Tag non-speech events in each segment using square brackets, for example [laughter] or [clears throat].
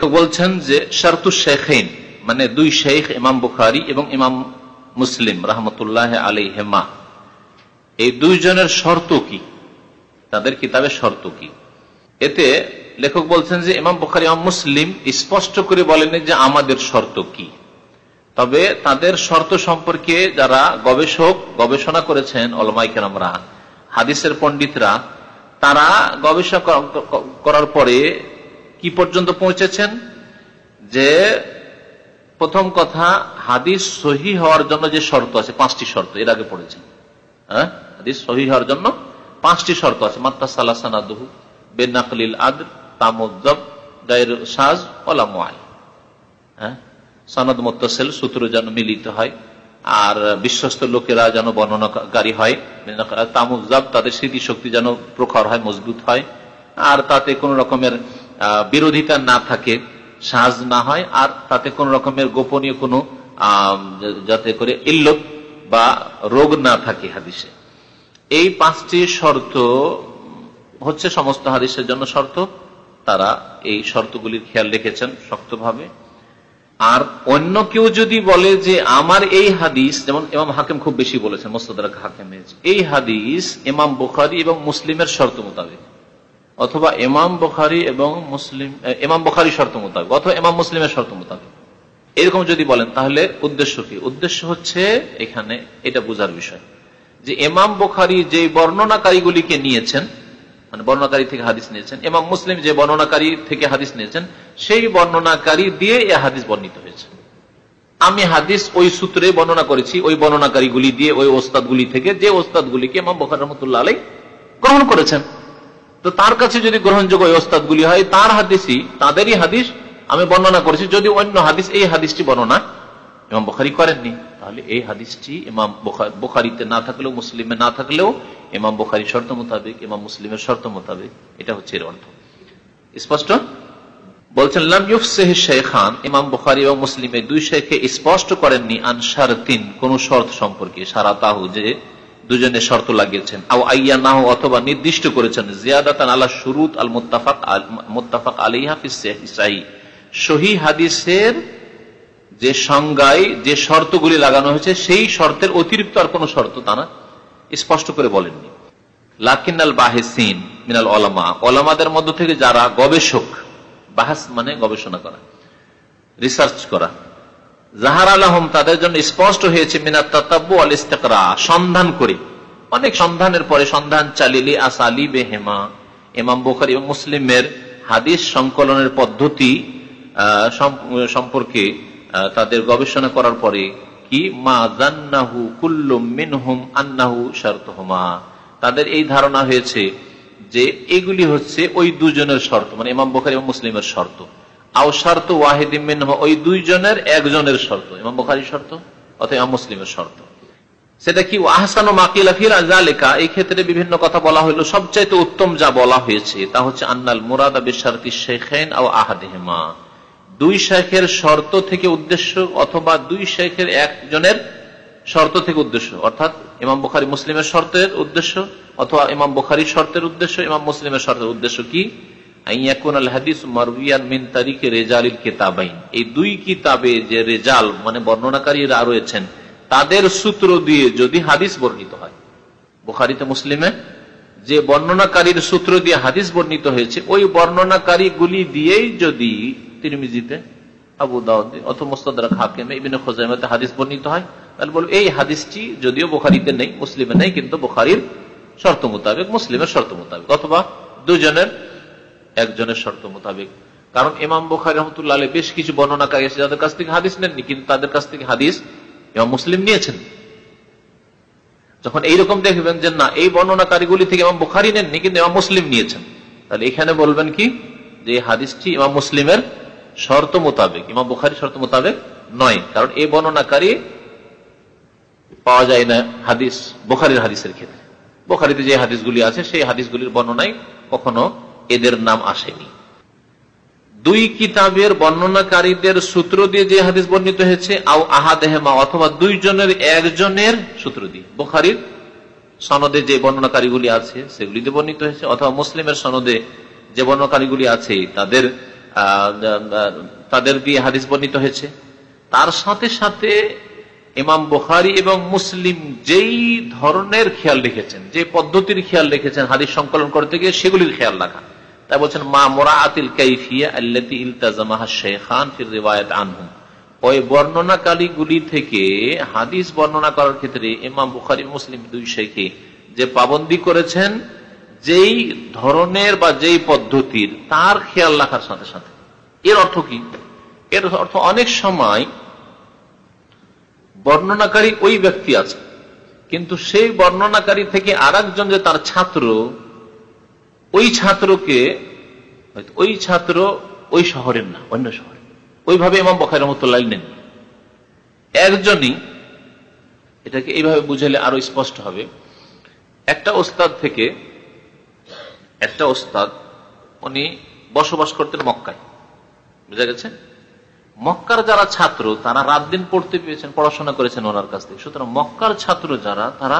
লেখক বলছেন যে শারতু শেখেন মানে দুই শেখ, ইমাম বুখারি এবং ইমাম মুসলিম, রহমতুল্লাহ আলী হেমা এই দুইজনের শর্ত কি? তাদের কিতাবের শর্ত কি? এতে লেখক বলছেন যে ইমাম বুখারি, ইমাম মুসলিম স্পষ্ট করে বলেন যে আমাদের শর্ত কি। তবে তাদের শর্ত সম্পর্কে যারা গবেষক গবেষণা করেছেন অলমাইকেরামরা হাদিসের পণ্ডিতরা, তারা গবেষণা করার পরে কি পর্যন্ত পৌঁছেছেন? যে প্রথম কথা, হাদিস সহি হওয়ার জন্য যে শর্ত আছে, পাঁচটি শর্ত, এর আগে পড়েছেন। হ্যাঁ? হাদিস সহি হওয়ার জন্য পাঁচটি শর্ত আছে মাত্রা সালাসানাদহু বেনাকলিল আদ তামুদ্দব গায়ের সাজ ওলামাল হ্যাঁ? সনদ মোত্তসেল, সূত্র যেন মিলিত হয়, আর বিশ্বস্ত লোকেরা যেন বর্ণনাকারী হয় তামুজাব তাদের স্মৃতিশক্তি যেন প্রখর হয়, মজবুত হয়, আর তাতে কোন রকমের বিরোধিতা না থাকে, সাজ না হয়, আর তাতে কোন রকমের গোপনীয় কোনো যাতে করে ইল্লত বা রোগ না থাকে হাদিসে। এই পাঁচটি শর্ত হচ্ছে সমস্ত হাদিসের জন্য শর্ত। তারা এই শর্তগুলির খেয়াল রেখেছেন শক্তভাবে। আর অন্য কেউ যদি বলে যে আমার এই হাদিস, যেমন এমাম হাকিম খুব বেশি বলেছেন মোস্তাদার হাকিম এই হাদিস এমাম বুখারি এবং মুসলিমের শর্ত মোতাবেক। অথবা এমাম বুখারি এবং মুসলিম এমাম বুখারি শর্ত মোতাবেক, অথবা এমাম মুসলিমের শর্ত মোতাবেক। এরকম যদি বলেন, তাহলে উদ্দেশ্য কি? উদ্দেশ্য হচ্ছে এখানে এটা বোঝার বিষয় যে এমাম বুখারি যে বর্ণনাকারীগুলিকে নিয়েছেন মানে বর্ণনাকারী থেকে হাদিস নিয়েছেন এমাম মুসলিম যে বর্ণনাকারী থেকে হাদিস নিয়েছেন, সেই বর্ণনাকারী দিয়ে এ হাদিস বর্ণিত হয়েছে। আমি হাদিস ওই সূত্রে বর্ণনা করেছি, ওই বর্ণনাকারীগুলি দিয়ে, ওই ওস্তাদগুলি থেকে যে ওস্তাদগুলিকে ইমাম বখার রহমতুল্লাহ আলাই গ্রহণ করেছেন। তো তার কাছে যদি গ্রহণযোগ্য ওই ওস্তাদগুলি হয়, তার হাদিসই, তাদেরই হাদিস আমি বর্ণনা করেছি। যদি অন্য হাদিস, এই হাদিসটি বর্ণনা ইমাম বখারি করেননি, তাহলে এই হাদিসটি ইমাম বোখারিতে না থাকলেও, মুসলিমে না থাকলেও ইমাম বোখারি শর্ত মোতাবেক, ইমাম মুসলিমের শর্ত মোতাবেক এটা হচ্ছে এর অর্থ। স্পষ্ট? বলছেন শেখান ইমাম বুখারি এবং মুসলিমের দুই শেখে স্পষ্ট করেননি আনসার তিন কোন শর্ত সম্পর্কে, সারা তাহু যে দুজনে শর্ত লাগিয়েছেন। আও আইয়া না অথবা নির্দিষ্ট করেছেন, জিয়াদাতান আলা শুরুত আল মোত্তাফাক মোত্তাফাক আলী হাফিজ সহি হাদিসের যে সংজ্ঞায় যে শর্তগুলি লাগানো হয়েছে, সেই শর্তের অতিরিক্ত আর কোন শর্ত তারা স্পষ্ট করে বলেননি। লাকিনাল বাহেসিন মিনাল ওলামা, ওলামাদের মধ্য থেকে যারা গবেষক, বাহাস মানে গবেষণা করা, রিসার্চ করা জাহার আলহম তাদের জন্য স্পষ্ট হয়েছে তাতাব্বু আল ইস্তেকরা, সন্ধান করে। অনেক সন্ধানের পরে সন্ধান চালিলি আসালি বেহেমা বুখারি মুসলিমের হাদিস সংকলনের পদ্ধতি সম্পর্কে তাদের গবেষণা করার পরে কি? মা জান্নাহু কুল্লুম মিনহুম আন্নাহু শারতহুমা। তাদের এই ধারণা হয়েছে যে এগুলি হচ্ছে ওই দুজনের শর্ত মানে ইমাম বখারি এবং মুসলিমের শর্ত। আও শর্ত ওই দুইজনের একজনের শর্ত। ইমাম বখারি শর্ত অথবা মুসলিমের শর্ত। সেটা কি? আহসান ও এই ক্ষেত্রে বিভিন্ন কথা বলা হইল। সবচাইতে উত্তম যা বলা হয়েছে, তা হচ্ছে আন্নাল মুরাদ বিশারতি শেখেন ও দুই শেখের শর্ত থেকে উদ্দেশ্য অথবা দুই শেখের একজনের শর্ত থেকে উদ্দেশ্য। অর্থাৎ ইমাম বুখারি মুসলিমের শর্তের উদ্দেশ্য অথবা ইমাম বুখারির শর্তের উদ্দেশ্য, ইমাম মুসলিমের শর্তের উদ্দেশ্য কি? মানে তাদের হাদিস বর্ণনাকারীর সূত্র দিয়ে হাদিস বর্ণিত হয়েছে, ওই বর্ণনাকারী গুলি দিয়েই যদি তিরমিজিতে, আবু দাউদ অথবা মোস্তাদার হাকিমে, ইবিন হাদিস বর্ণিত হয়, তাহলে বলব এই হাদিসটি যদিও বোখারিতে নেই, মুসলিমে নেই, কিন্তু বোখারির শর্ত মোতাবেক, মুসলিমের শর্ত মোতাবেক, অথবা দুজনের একজনের শর্ত মোতাবেক। কারণ ইমাম বোখারি রহমতুল্লাহ বেশ কিছু বর্ণনাকারী আছে যাদের কাছ থেকে হাদিস নেননি, কিন্তু তাদের কাছ থেকে হাদিস ইমাম মুসলিম নিয়েছেন। যখন এইরকম দেখবেন যে না, এই বর্ণনাকারীগুলি থেকে ইমাম বুখারি নেননি, কিন্তু ইমাম মুসলিম নিয়েছেন। তাহলে এখানে বলবেন কি? যে হাদিসটি ইমাম মুসলিমের শর্ত মোতাবেক, ইমাম বুখারি শর্ত মোতাবেক নয়। কারণ এই বর্ণনাকারী পাওয়া যায় না হাদিস, বোখারির হাদিসের ক্ষেত্রে। বোখারিতে যে হাদিসগুলি আছে, সেই হাদিসগুলির বর্ণনায় কখনো এদের নাম আসেনি। দুই কিতাবের বর্ণনাকারীদের সূত্র দিয়ে যে হাদিস বর্ণিত হয়েছে, আও আহাদেহেমা অথবা দুইজনের একজনের সূত্র দিয়ে। বোখারির সনদে যে বর্ণনাকারীগুলি আছে সেগুলিতে বর্ণিত হয়েছে, অথবা মুসলিমের সনদে যে বর্ণকারীগুলি আছে, তাদের তাদের দিয়ে হাদিস বর্ণিত হয়েছে। তার সাথে সাথে ইমাম বুখারি এবং মুসলিম যেই ধরনের খেয়াল রেখেছেন, যে পদ্ধতির খেয়াল রেখেছেন হাদিস সংকলন করতে গিয়ে, সেগুলির খেয়াল রাখা। তাই বলছেন, মা মোরা আতিল কাইফিয়া শেখান ফির রিওয়ায়াত আনহুম ওই বর্ণনাকারীগুলি থেকে হাদিস বর্ণনা করার ক্ষেত্রে ইমাম বুখারি, মুসলিম দুই শেখে যে পাবন্দি করেছেন, যেই ধরনের বা যেই পদ্ধতির, তার খেয়াল রাখার সাথে সাথে। এর অর্থ কি? এর অর্থ অনেক সময় বর্ণনাকারী ওই ব্যক্তি আছে, কিন্তু সেই বর্ণনাকারী থেকে আর যে তার ছাত্র ওই ছাত্রকে, ওই ছাত্র ওই শহরের না, অন্য শহরে। ওইভাবে ইমাম বখাই রহমতুল্লাহ নেন। একজনই, এটাকে এইভাবে বুঝালে আরও স্পষ্ট হবে, একটা ওস্তাদ থেকে একটা ওস্তাদ, উনি বসবাস করতেন মক্কায়। বুঝা গেছে? মক্কার যারা ছাত্র, তারা রাত দিন পড়তে পেয়েছেন, পড়াশোনা করেছেন ওনার কাছ থেকে। সুতরাং মক্কার ছাত্র যারা, তারা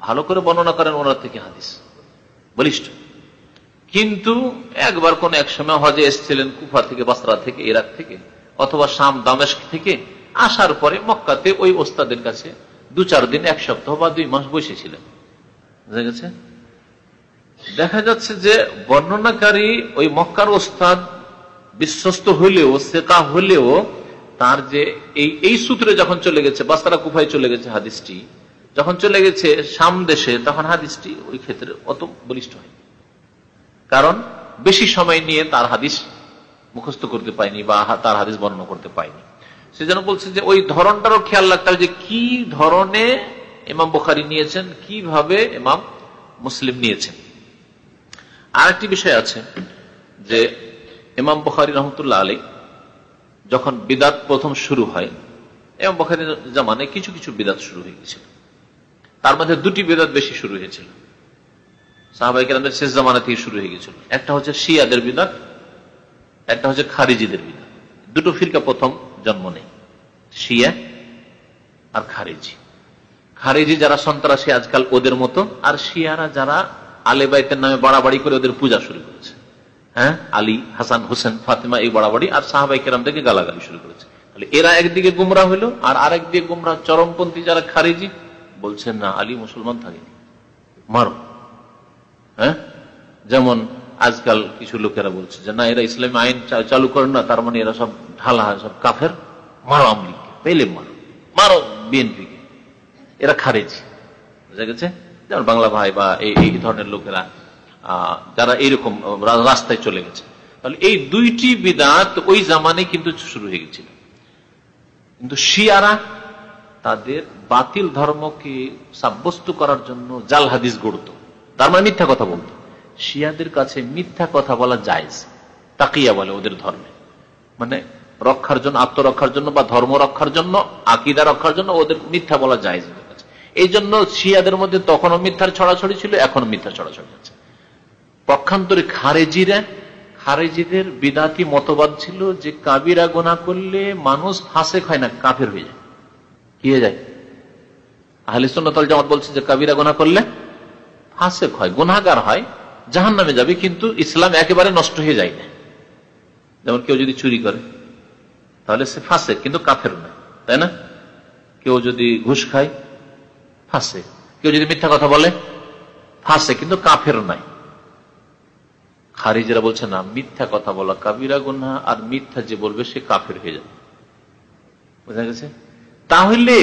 ভালো করে বর্ণনা করেন ওনার থেকে হাদিস। বলিষ্ঠ। কিন্তু একবার কোন এক সময় হজে এসেছিলেন কুফা থেকে, বাসরা থেকে, ইরাক থেকে, অথবা শাম দামেশ থেকে, আসার পরে মক্কাতে ওই ওস্তাদের কাছে দু চার দিন, এক সপ্তাহ বা দুই মাস বসেছিলেন। বুঝা গেছে? দেখা যাচ্ছে যে বর্ণনাকারী ওই মক্কার ওস্তাদ বিশ্বস্ত হলেও সেকা হলেও তার যে এই এই সূত্রে যখন চলে গেছে বাস্তারা কুফায় চলে গেছে হাদিসটি যখন চলে গেছে সাম দেশে, তখন হাদিসটি ওই ক্ষেত্রে অত বলিষ্ঠ হয় কারণ বেশি সময় নিয়ে তার হাদিস মুখস্থ করতে পায়নি বা তার হাদিস বর্ণনা করতে পায়নি সেজন্য বলছে যে ওই ধরনটারও খেয়াল রাখতে হবে যে কি ধরনে এমাম বোখারি নিয়েছেন, কীভাবে এমাম মুসলিম নিয়েছেন। আরেকটি বিষয় আছে যে ইমাম বখারি রহমতুল্লাহ আলী যখন বিদাত প্রথম শুরু হয় এবং বখারি জামানে কিছু কিছু বিদাত শুরু হয়ে গেছিল। তার মধ্যে দুটি বেদাত বেশি শুরু হয়েছিল। সাহাবাই কেরামদের শেষ জামানা থেকে শুরু হয়ে গেছিল। একটা হচ্ছে শিয়াদের বিদাত, একটা হচ্ছে খারিজিদের বিদাত। দুটো ফিরকা প্রথম জন্ম নেই শিয়া আর খারিজি। খারিজি যারা সন্ত্রাসী আজকাল ওদের মতো, আর শিয়ারা যারা আলেবাইতের নামে বাড়াবাড়ি করে ওদের পূজা শুরু করেছে। হ্যাঁ? আলী, হাসান, হোসেন, ফাতিমা এই বাড়াবাড়ি আর সাহাবাই কেরাম থেকে গালাগালি শুরু করেছে। এরা একদিকে গুমরা হইল, আর আরেকদিকে গুমরা চরমপন্থী যারা খারিজি বলছেন না, আলী মুসলমান থাকেনি। মারো। হ্যাঁ? যেমন আজকাল কিছু লোকেরা বলছে যে, না, এরা ইসলামী আইন চালু করেন না, তার মানে এরা সব ঢালা, সব কাফের। মারো আমলি পেলে মারো। মারো বিএনপিকে। এরা খারেজি। বুঝা গেছে? যেমন বাংলা ভাই বা এই ধরনের লোকেরা যারা এইরকম রাস্তায় চলে গেছে। তাহলে এই দুইটি বিদাত ওই জামানে কিন্তু শুরু হয়ে গেছিল। কিন্তু শিয়ারা তাদের বাতিল ধর্মকে সাব্যস্ত করার জন্য জাল হাদিস গড়ত। তার মানে মিথ্যা কথা বলত। শিয়াদের কাছে মিথ্যা কথা বলা যায় তাকিয়া বলে ওদের ধর্মে। মানে রক্ষার জন্য, আত্মরক্ষার জন্য বা ধর্ম রক্ষার জন্য, আকিদা রক্ষার জন্য ওদের মিথ্যা বলা যায় এই জন্য শিয়াদের মধ্যে তখনও মিথ্যার ছড়াছড়ি ছিল এখনও মিথ্যা ছড়াছড়ি আছে। পক্ষান্তরে খারেজিরা, খারেজিদের বিদাতি মতবাদ ছিল যে কাবিরা গোনা করলে মানুষ ফাঁসে খায় না, কাফের হয়ে যায়। হয়ে যায়। আহলে জামাত বলছে যে, কাবিরা গোনা করলে ফাঁসে হয় গুনাগার হয় জাহান নামে যাবে, কিন্তু ইসলাম একেবারে নষ্ট হয়ে যায় না। যেমন কেউ যদি চুরি করে, তাহলে সে ফাঁসে কিন্তু কাফের না তাই না? কেউ যদি ঘুষ খায় ফাঁসে কেউ যদি মিথ্যা কথা বলে ফাঁসে কিন্তু কাফের নাই খারিজরা বলছে, না, মিথ্যা কথা বলা, কাবিরা গুনা আর মিথ্যা যে বলবে, সে কাফের হয়ে যাবে। বোঝা গেছে? তাহলে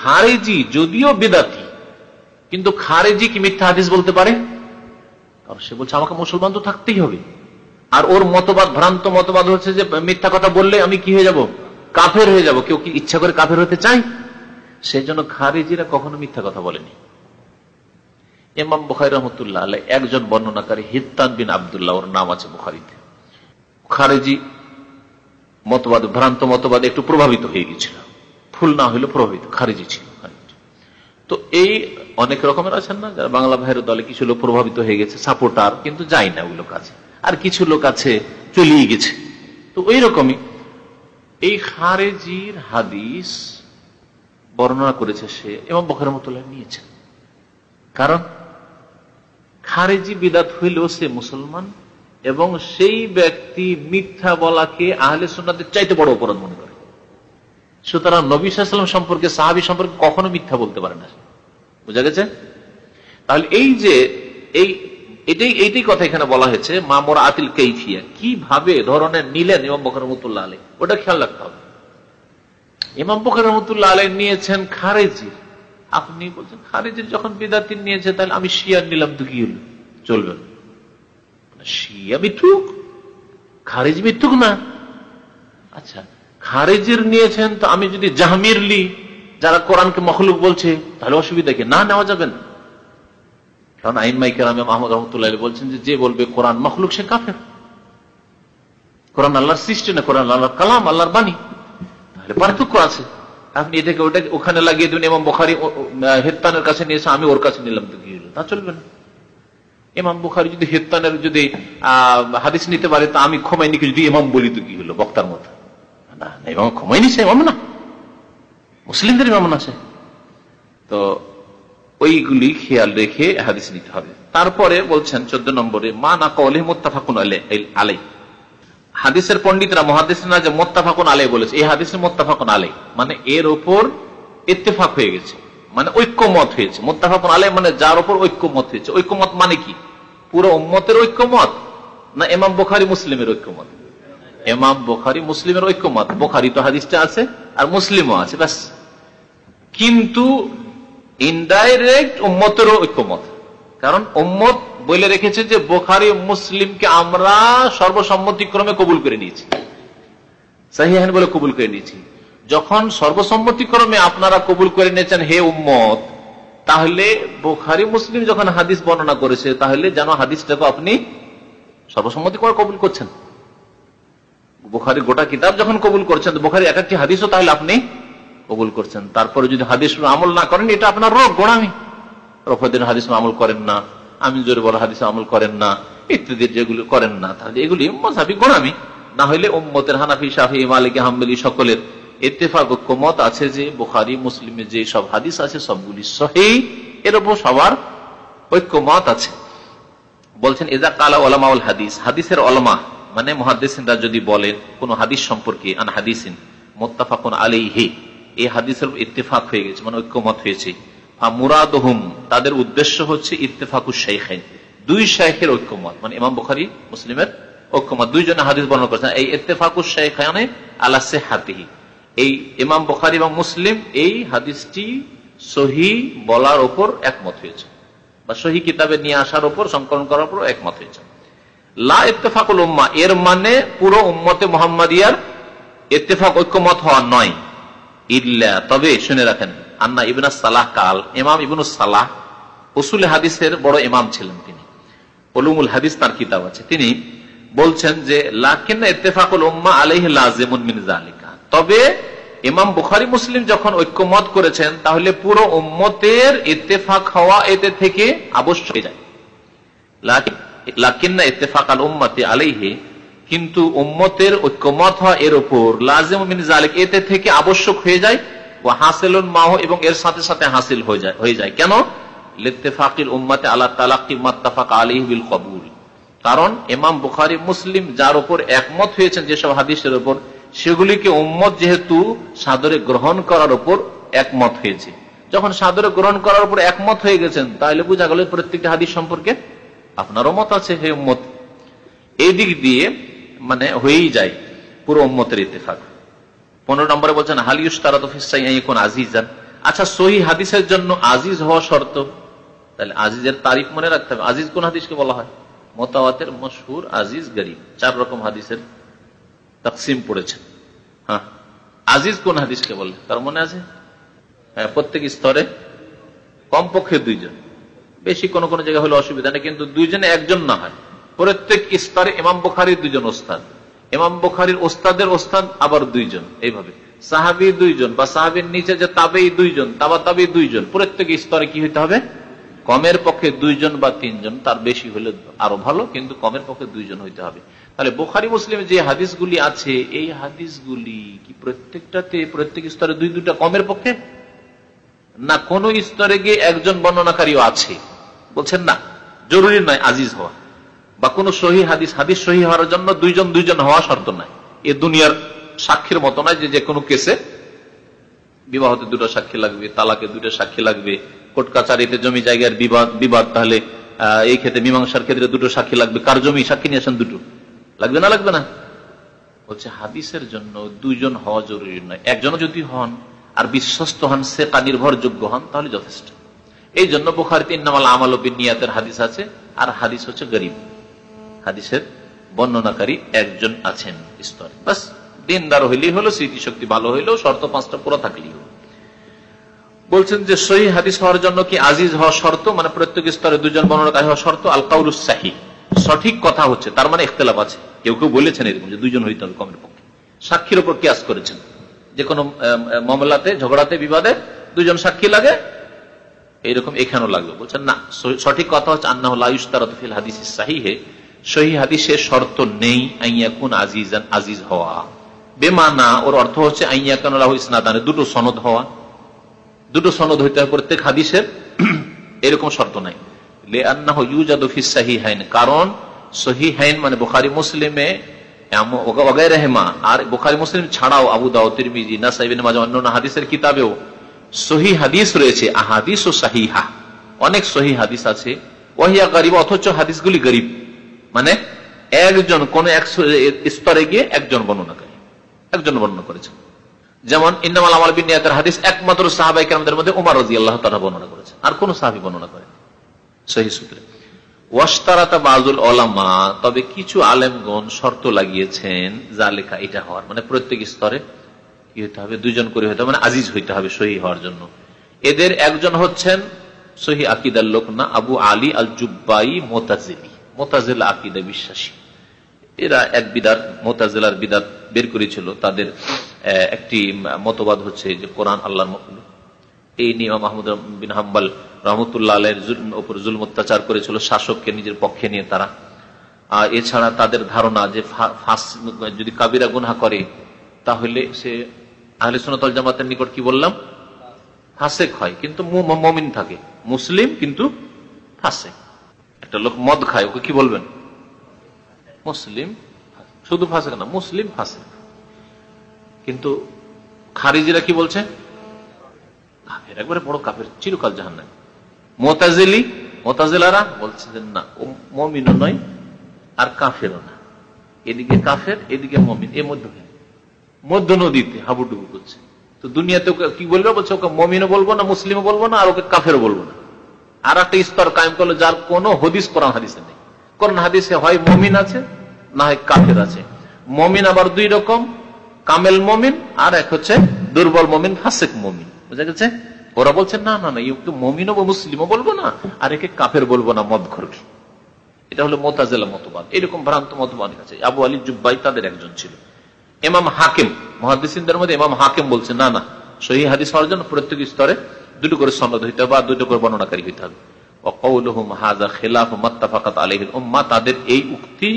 খারেজি যদিও বেদাতি, কিন্তু খারেজি কি মিথ্যা হাদিস বলতে পারে? কারণ সে বলছে, আমাকে মুসলমান তো থাকতেই হবে। আর ওর মতবাদ, ভ্রান্ত মতবাদ হচ্ছে যে, মিথ্যা কথা বললে আমি কি হয়ে যাব? কাফের হয়ে যাব। কেউ কি ইচ্ছা করে কাফের হতে চাই সেই জন্য খারেজিরা কখনো মিথ্যা কথা বলেনি। ইমাম বুখারি রহমতুল্লাহ আল্লাহ একজন বর্ণনাকারী, হিত্তান বিন আবদুল্লাহ, ওর নাম আছে বুখারিতে। খারেজি মতবাদ, ভ্রান্ত মতবাদ একটু প্রভাবিত হয়ে গেছিল ফুল না হইলে প্রভাবিত খারিজি ছিল তো এই অনেক রকমের আছেন না, যারা বাংলা ভাইয়ের দলে কিছু লোক প্রভাবিত হয়ে গেছে, সাপোর্টার, কিন্তু যাই না ওই লোক আছে। আর কিছু লোক আছে চলিয়ে গেছে। তো ওই রকমই। এই খারেজির হাদিস বর্ণনা করেছে সে এবং বখের মতুল্লাহ নিয়েছেন। কারণ খারেজি বিদাত হইলেও সে মুসলমান এবং সেই ব্যক্তি মিথ্যা বলাকে আহলে সোনাদের চাইতে বড় অপরাধ মনে করে। সুতরাং নবী সাল্লাম সম্পর্কে, সাহাবি সম্পর্কে কখনো মিথ্যা বলতে পারে না। বুঝা গেছে? তাহলে এই যে, এই, এটাই, এইটাই কথা এখানে বলা হয়েছে মামর আতিল কৈফিয়া কীভাবে ধরনের নিলেন ইমাম বকর রহমতুল্লাহ আলী ওটা খেয়াল রাখতে হবে। ইমাম বকর রহমতুল্লাহ আলী নিয়েছেন খারেজির আপনি বলছেন খারেজির যখন বিদাতির নিয়েছে, তাহলে আমি শিয়ার নিলাম তো কি হলো? চলবে না। শিয়া মিথুক খারেজ মিথুক না। আচ্ছা খারেজের নিয়েছেন, তো আমি যদি জাহামির লি, যারা কোরআনকে মখলুক বলছে, তাহলে অসুবিধা কি? না, নেওয়া যাবে না। কারণ আইন মাইকের আমি মাহমুদ রহমতুল্লাহ বলছেন যে যে বলবে কোরআন মখলুক, সে কাফের। কোরআন আল্লাহর সৃষ্টি না, কোরআন আল্লাহর কালাম, আল্লাহর বাণী। তাহলে পার্থক্য আছে। আপনি এটাকে ওটা ওখানে লাগিয়ে দিন এবং বোখারি হেত্তানের কাছে নিয়েছে আমি ওর কাছে নিলাম, তো হলো? তা চলবে না। ইমাম বুখারি যদি হেত্তানের যদি হাদিস নিতে পারে, তা আমি ক্ষমাই খোমাইনিকে যদি ইমাম বলি, তো কি হলো বক্তার মতো? না ইমাম খোমাইনি সে ইমাম মুসলিমদের ইমাম আছে। তো ওইগুলি খেয়াল রেখে হাদিস নিতে হবে। তারপরে বলছেন চোদ্দ নম্বরে, মা না কলে মোত্তাফাকুন আলাই। হাদিসের পন্ডিতরা মহাদিসরা যে মোত্তাফাকুন আলাই বলেছে, এই হাদিসের মোত্তাফাকুন আলাই। মানে এর ওপর ইত্তেফাক হয়ে গেছে। মানে ঐক্যমত হয়েছে। মোত্তাফাকুন আলাই মানে যার ওপর ঐক্যমত হয়েছে। ঐক্যমত মানে কি? পুরো উম্মতের ঐক্যমত না এমাম বোখারি মুসলিমের ঐক্যমত? এমাম বোখারি, মুসলিমের ঐক্যমত। বোখারি তো হাদিসটা আছে আর মুসলিমও আছে, ব্যাস। কিন্তু ইনডাইরেক্ট উম্মতেরও ঐক্যমত। কারণ উম্মত বলে রেখেছে যে বোখারি মুসলিমকে আমরা সর্বসম্মতিক্রমে কবুল করে নিয়েছি। সাহিহান বলে কবুল করে নিয়েছি। যখন সর্বসম্মতিক্রমে আপনারা কবুল করে নিয়েছেন হে উম্মত, তাহলে বোখারি, মুসলিম যখন হাদিস বর্ণনা করেছে, তাহলে যেন হাদিসটাকে আপনি সর্বসম্মতি করে কবুল করছেন। বোখারি গোটা কিতাব যখন কবুল করছেন বোখারি এক একটি হাদিসও তাহলে আপনি কবুল করছেন। তারপরে যদি হাদিস আমল না করেন, এটা আপনার রোগ গোড়ামি রফদিন হাদিস আমল করেন না আমি জোরে বলা হাদিস আমল করেন না ইত্যাদি যেগুলো করেন না, তাহলে এগুলি মজাবি গোড়ামি না হলে উম্মতের হানাফি শাহি মালিক, হাম্বলি সকলের ইত্তেফাক ঐক্যমত আছে যে, বুখারি মুসলিমের যে সব হাদিস আছে, সবগুলি সহি, এর উপর সবার ঐক্যমত আছে। বলছেন এজা কালা ওলামাউল হাদিস হাদিসের অলমা মানে মহাদিসরা যদি বলেন, কোন হাদিস সম্পর্কে, আন হাদিসিন, মোত্তাফাকুন আলাই হে এই হাদিসের ইত্তেফাক হয়ে গেছে মানে ঐক্যমত হয়েছে। তাদের উদ্দেশ্য হচ্ছে ইত্তেফাকুর শাইখাইন। দুই শাইখের ঐক্যমত মানে ইমাম বুখারি, মুসলিমের ঐক্যমত। দুইজনে হাদিস বর্ণনা করেছেন, এই ইত্তেফাকুর শাইখানে আলা সেহাতিহি। এই ইমাম বুখারি এবং মুসলিম, এই হাদিসটি সহি বলার ওপর একমত হয়েছে। বা সহি কিতাবে নিয়ে আসার ওপর সংকলন করার উপর একমত হয়েছে। লা উম্মা, এর মানে পুরো উম্মতে মোহাম্মদিয়ার ইত্তেফাক ঐক্যমত হওয়া নয়। ইল্লা, তবে শুনে রাখেন, আন্না সালাহ কাল, ইমাম সালাহ উসুল হাদিসের বড় ইমাম ছিলেন তিনি। অলুমুল হাদিস তার কিতাব আছে। তিনি বলছেন যে লাকিন ইত্তেফাকুল উম্মা আলাইহি জালিকা তবে ইমাম বুখারি মুসলিম যখন ঐক্যমত করেছেন, তাহলে পুরো উম্মতের ইত্তেফাক হওয়া এতে থেকে আবশ্যক যায়। লাকিন্না ইত্তেফাক আল আলাইহি, কিন্তু উম্মতের ঐক্যমত হওয়া এর উপর। লাজিম জালিক এতে থেকে আবশ্যক হয়ে যায় ও হাসিলুন মাহ এবং এর সাথে সাথে হাসিল হয়ে যায়, হয়ে কেন? লিত্তেফাকিল আল্লাহ তালাকি মাত্তাফাক আলী বিল কবুল। কারণ ইমাম বুখারি, মুসলিম যার উপর একমত হয়েছেন যেসব হাদিসের উপর, সেগুলিকে উম্মত যেহেতু সাদরে গ্রহণ করার উপর একমত হয়েছে। যখন সাদরে গ্রহণ করার উপর একমত হয়ে গেছেন তাহলে বোঝা গেল প্রত্যেকটা হাদিস সম্পর্কে আপনারও মত আছে, হে উম্মত? এই দিক দিয়ে মানে হয়েই যায় পুরো উম্মতের ইত্তেফাক। পনেরো নম্বরে বলছেন হালিউস তারা তো কোন আজিজান? আচ্ছা সহি হাদিসের জন্য আজিজ হওয়া শর্ত? তাহলে আজিজের তারিফ মনে রাখতে হবে। আজিজ কোন হাদিসকে বলা হয়? মোতাওয়াতের মশহুর আজিজ গরিব। চার রকম হাদিসের তকসিম পড়েছেন। হ্যাঁ আজিজ কোন হাদিসকে বলে? তার মনে আছে? হ্যাঁ প্রত্যেক স্তরে, কমপক্ষে দুইজন। বেশি কোন কোন জায়গায় হলে অসুবিধা নেই, কিন্তু দুইজনে একজন না হয়। প্রত্যেক স্তরে ইমাম বুখারির দুইজন ওস্তাদ। ইমাম বুখারির ওস্তাদের ওস্তাদ, আবার দুইজন, এইভাবে। সাহাবি দুইজন বা সাহাবির নিচে যে তাবেই দুইজন, তাবা তাবি দুইজন, প্রত্যেক স্তরে কি হইতে হবে? কমের পক্ষে দুইজন বা তিনজন, তার বেশি হলে আরও ভালো, কিন্তু কমের পক্ষে দুইজন হইতে হবে। তাহলে বোখারি, মুসলিম যে হাদিসগুলি আছে, এই হাদিসগুলি কি প্রত্যেকটাতে, প্রত্যেক স্তরে দুই দুটা কমের পক্ষে? না কোন স্তরে গিয়ে একজন বর্ণনাকারীও আছে। বলছেন, না, জরুরি নয় আজিজ হওয়া। বা কোন সহি হাদিস হাদিস সহি হওয়ার জন্য দুইজন দুইজন হওয়া শর্ত নাই। এ দুনিয়ার সাক্ষীর মতো নয় যে যে কোনো কেসে বিবাহতে দুটো সাক্ষী লাগবে, তালাকে দুটো সাক্ষী লাগবে, কোর্ট কাচারিতে জমি জায়গার বিবাদ বিবাদ, তাহলে এই ক্ষেত্রে মীমাংসার ক্ষেত্রে দুটো সাক্ষী লাগবে। কার জমি সাক্ষী নিয়ে আসেন দুটো? লাগবে না লাগবে না? বলছে, হাদিসের জন্য দুইজন হওয়া জরুরি নয়। একজনও যদি হন আর বিশ্বস্ত হন, সে তা নির্ভরযোগ্য হন, তাহলে যথেষ্ট। এই জন্য বোখারিতে ইন্নামাল আমাল বিনিয়াতের হাদিস আছে, আর হাদিস হচ্ছে গরিব। হাদিসের বর্ণনাকারী একজন আছেন স্তরে। বাস, দিনদার হইলেই হলো, স্মৃতিশক্তি ভালো হইলেও, শর্ত পাঁচটা পুরো থাকলেই হলো। বলছেন যে সহি হাদিস হওয়ার জন্য কি আজিজ হওয়া শর্ত? মানে প্রত্যেক স্তরে দুজন বর্ণনাকারী হওয়া শর্ত? আল কাউলুস সাহি। সঠিক কথা হচ্ছে, তার মানে ইখতলাফ আছে। কেউ কেউ বলেছেন এরকম যে দুজন হইতে হবে কমের পক্ষে। সাক্ষীর উপর কেয়াস করেছেন। যে কোনো মামলাতে, ঝগড়াতে, বিবাদে দুজন সাক্ষী লাগে এইরকম এখানেও লাগবে। বলছেন, না সঠিক কথা হচ্ছে আন্না আয়ুস্তারতফিল হাদিস সাহিহে। সহি হাদিসের শর্ত নেই আইয়াকুন আজিজান, আজিজ হওয়া। বেমানা, ওর অর্থ হচ্ছে আইয়াকুন ইসনাদানে, দুটো সনদ হওয়া। দুটো সনদ হইতে হবে প্রত্যেক হাদিসের। [clears throat] এরকম শর্ত নাই। লে আন্না ইউজাদফি সাহি হাইন কারণ সহি হাইন মানে বুখারি, মুসলিমে রেহেমা আর বুখারি, মুসলিম ছাড়াও আবু দাও তিরমিজি না সাইবিন মাঝে অন্য হাদিসের কিতাবেও সহি হাদিস রয়েছে আহাদিস ও সাহিহা। অনেক সহি হাদিস আছে। ওহিয়া গরিব, অথচ হাদিসগুলি গরিব। মানে একজন কোন এক স্তরে গিয়ে একজন বর্ণনা করে। একজন বর্ণনা করেছেন যেমন ইন্নামাল হাদিস একমাত্র সাহাবাই মধ্যে উমার রাজি আল্লাহ তারা বর্ণনা করেছেন আর কোন সাহাবি বর্ণনা করেন। সহি সূত্রে। তবে কিছু আলেমগণ শর্ত লাগিয়েছেন যা লেখা এটা হওয়ার। মানে প্রত্যেক স্তরে কি হইতে হবে, দুইজন করে হইতে হবে মানে আজিজ হইতে হবে সহি হওয়ার জন্য। এদের একজন হচ্ছেন সহি আকিদার লোক না, আবু আলী আল জুব্বাই মোতাজিলি। মোতাজিল আকিদা বিশ্বাসী। এরা এক বিদাত, মোতাজিলার বিদাত বের করেছিল। তাদের একটি মতবাদ হচ্ছে যে কোরআন আল্লাহর মখলুক এই নিয়ে মাহমুদ বিন হাম্বাল রহমতুল্লাহ আলের উপর জুল অত্যাচার করেছিল শাসককে নিজের পক্ষে নিয়ে তারা। আর এছাড়া তাদের ধারণা যে যদি কাবিরা গুনহা করে, তাহলে সে আহলে সোনাতল জামাতের নিকট কি বললাম? ফাসেক হয়, কিন্তু মমিন থাকে। মুসলিম, কিন্তু ফাসেক। একটা লোক মদ খায়, ওকে কি বলবেন? মুসলিম শুধু ফাসেক না, মুসলিম ফাসেক। কিন্তু খারিজিরা কি বলছে? কাফের, একবারে বড় কাফের, চিরকাল জাহান নাই মোতাজেলি, মোতাজেলারা বলছে যে না, ও মমিনও নয়, আর কাফেরও না। এদিকে কাফের, এদিকে মমিন, এর মধ্যে মধ্য নদীতে হাবুডুবু করছে। তো দুনিয়াতে কি বলবে বলছে, ওকে মমিনও বলব না, মুসলিমও বলব না, আর ওকে কাফেরও বলব না। আর একটা স্তর কায়েম করল যার কোনো হদিস কোরআন হাদিসে নেই। কোরআন হাদিসে হয় মমিন আছে, না হয় কাফের আছে। মমিন আবার দুই রকম, কামেল মমিন আর এক হচ্ছে দুর্বল মমিন, ফাসেক মমিন। বুঝা গেছে? ওরা বলছে, না না না ইউকে মমিনও মুসলিমও বলব না, আর একে কাফের বলব না, মদ ঘরকে এটা হলো মোতাজেলা মতবাদ। এরকম ভ্রান্ত মতবাদ আছে আবু আলী জুব্বাই তাদের একজন ছিল। এমাম হাকিম মহাদিসিনদের মধ্যে এমাম হাকিম বলছে, না না, সহি হাদিস হওয়ার জন্য প্রত্যেক স্তরে দুটো করে সনদ হইতে হবে আর দুটো করে বর্ণনাকারী হইতে হবে। তাদের এই উক্তি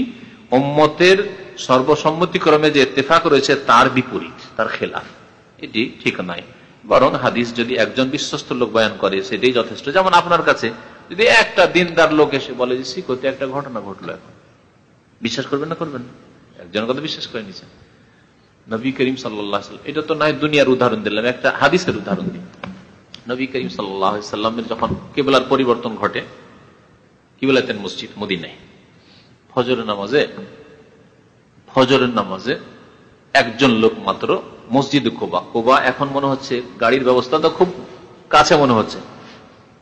উম্মতের সর্বসম্মতিক্রমে যে রয়েছে তার বিপরীত, তার খেলাফ। এটি ঠিক নাই বরং হাদিস যদি একজন বিশ্বস্ত লোক বয়ান করে, সেটাই যথেষ্ট। যেমন আপনার কাছে যদি একটা দিনদার লোক এসে বলে যে শিখতে একটা ঘটনা ঘটলো এখন। বিশ্বাস করবেন না করবেন না? একজনের কথা বিশ্বাস করে নিছেন। নবী করিম সাল্লাহ এটা তো নাই দুনিয়ার উদাহরণ দিলাম, একটা হাদিসের উদাহরণ দিই। নবী করিম সাল্লামের যখন কেবলার পরিবর্তন ঘটে কিবলাতেন মসজিদ মদিনায়, ফজরের নামাজে ফজরের নামাজে একজন লোক মাত্র মসজিদে কোবা কোবা এখন মনে হচ্ছে গাড়ির ব্যবস্থা তো খুব কাছে মনে হচ্ছে।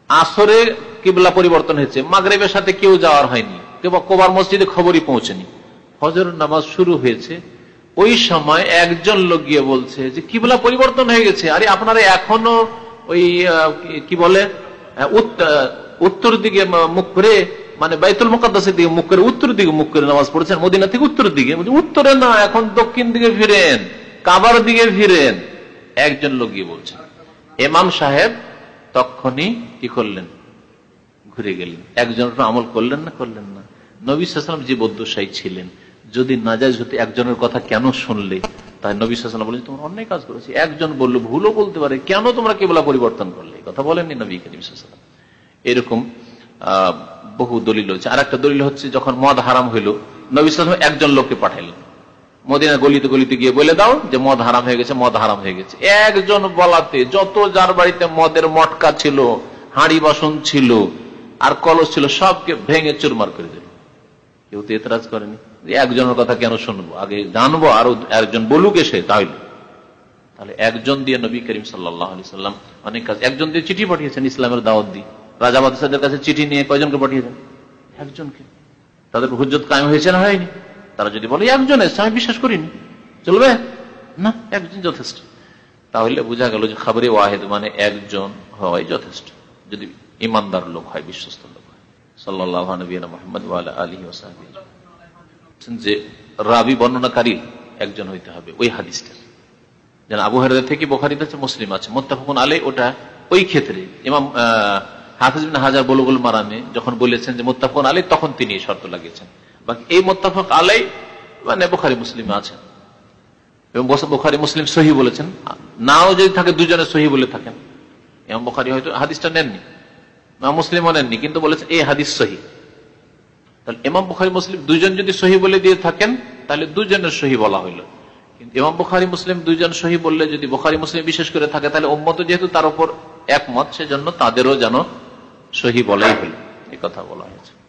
আসরে কিবলা পরিবর্তন হয়েছে, মাগরেবের সাথে কেউ যাওয়ার হয়নি, কেবল কোবার মসজিদে খবরই পৌঁছেনি। ফজর নামাজ শুরু হয়েছে ওই সময় একজন লোক গিয়ে বলছে যে কিবলা পরিবর্তন হয়ে গেছে? আরে, আপনারা এখনও ওই কি- বলে উত্তর দিকে মুখ করে মানে বাইতুল মুকাদ্দাসের দিকে মুখ করে, উত্তর দিকে মুখ করে নামাজ পড়েছেন, মদিনা থেকে উত্তর দিকে। উত্তরে না, এখন দক্ষিণ দিকে ফিরেন, কাবার দিকে ফিরেন। একজন লোক গিয়ে বলছেন এমাম সাহেব তখনই কি করলেন? ঘুরে গেলেন। একজন আমল করলেন না করলেন না? নবী সাল্লাম যে বৌদ্ধশাহী ছিলেন। যদি নাজাজ হতে একজনের কথা কেন শুনলে? তাই নবী সাল্লাম বলেন, তোমার অনেক কাজ করেছি। একজন বলল, ভুলও বলতে পারে। কেন তোমরা কেবলা পরিবর্তন করলে? কথা বলেননি নবী করিম সাল্লাম এরকম বহু দলিল হচ্ছে আর একটা দলিল হচ্ছে, যখন মদ হারাম হইল, নবী একজন লোককে পাঠাইলেন। মদিনা গলিতে গলিতে গিয়ে বলে, দাও, যে মদ হারাম হয়ে গেছে, মদ হারাম হয়ে গেছে। একজন বলাতে, যত যার বাড়িতে মদের মটকা ছিল, হাঁড়ি বাসন ছিল, আর কলস ছিল, সবকে ভেঙে চুরমার করে দিল। কেউ তো এতরাজ করেনি। একজনের কথা কেন শুনব? আগে জানব আরও একজন বলুক এসে, তাহলে। তাহলে একজন দিয়ে নবী করিম সাল্লাম অনেক কাজ একজন দিয়ে চিঠি পাঠিয়েছেন ইসলামের দাওয়াত দিয়ে। রাজা বাদশাদের কাছে চিঠি নিয়ে কয়জনকে পাঠিয়েছেন? একজনকে। তাদের হুজ্জত কায়েম হয়েছে না হয়নি? তারা যদি বলে, একজন এসছে, আমি বিশ্বাস করিনি। চলবে? না, একজন যথেষ্ট। তাহলে বোঝা গেল যে খাবরে ওয়াহেদ মানে একজন হওয়াই যথেষ্ট। যদি ইমানদার লোক হয়, বিশ্বস্ত লোক হয়। সাল্লাহ নবীনা মোহাম্মদ আলী ওসাহাবি যে রাবি বর্ণনাকারী একজন হইতে হবে, ওই হাদিসটা যেন আবু হেরাদ থেকে বোখারিতে আছে, মুসলিম আছে। মোত্তাফুন আলে ওটা ওই ক্ষেত্রে। ইমাম হাজার যখন বলেছেন যে আলী তখন তিনি শর্ত লাগিয়েছেন। বাকি এই মোত্তাফক আলাই মানে বোখারি মুসলিমে আছেন এবং বোখারি মুসলিম সহি বলেছেন। নাও যদি থাকে, দুজনে সহি বলে থাকেন। ইমাম বোখারি হয়তো হাদিসটা নেননি মুসলিমও নেননি, কিন্তু বলেছেন এই হাদিস সহি। তাহলে ইমাম বুখারি, মুসলিম দুজন যদি সহি বলে দিয়ে থাকেন, তাহলে দুজনের সহি বলা হইল। কিন্তু ইমাম বুখারি, মুসলিম দুজন সহি বললে যদি বুখারি, মুসলিম বিশেষ করে থাকে, তাহলে উম্মত যেহেতু তার উপর একমত, সেজন্য তাদেরও যেন সহি বলাই হইল। এই কথা বলা হয়েছে।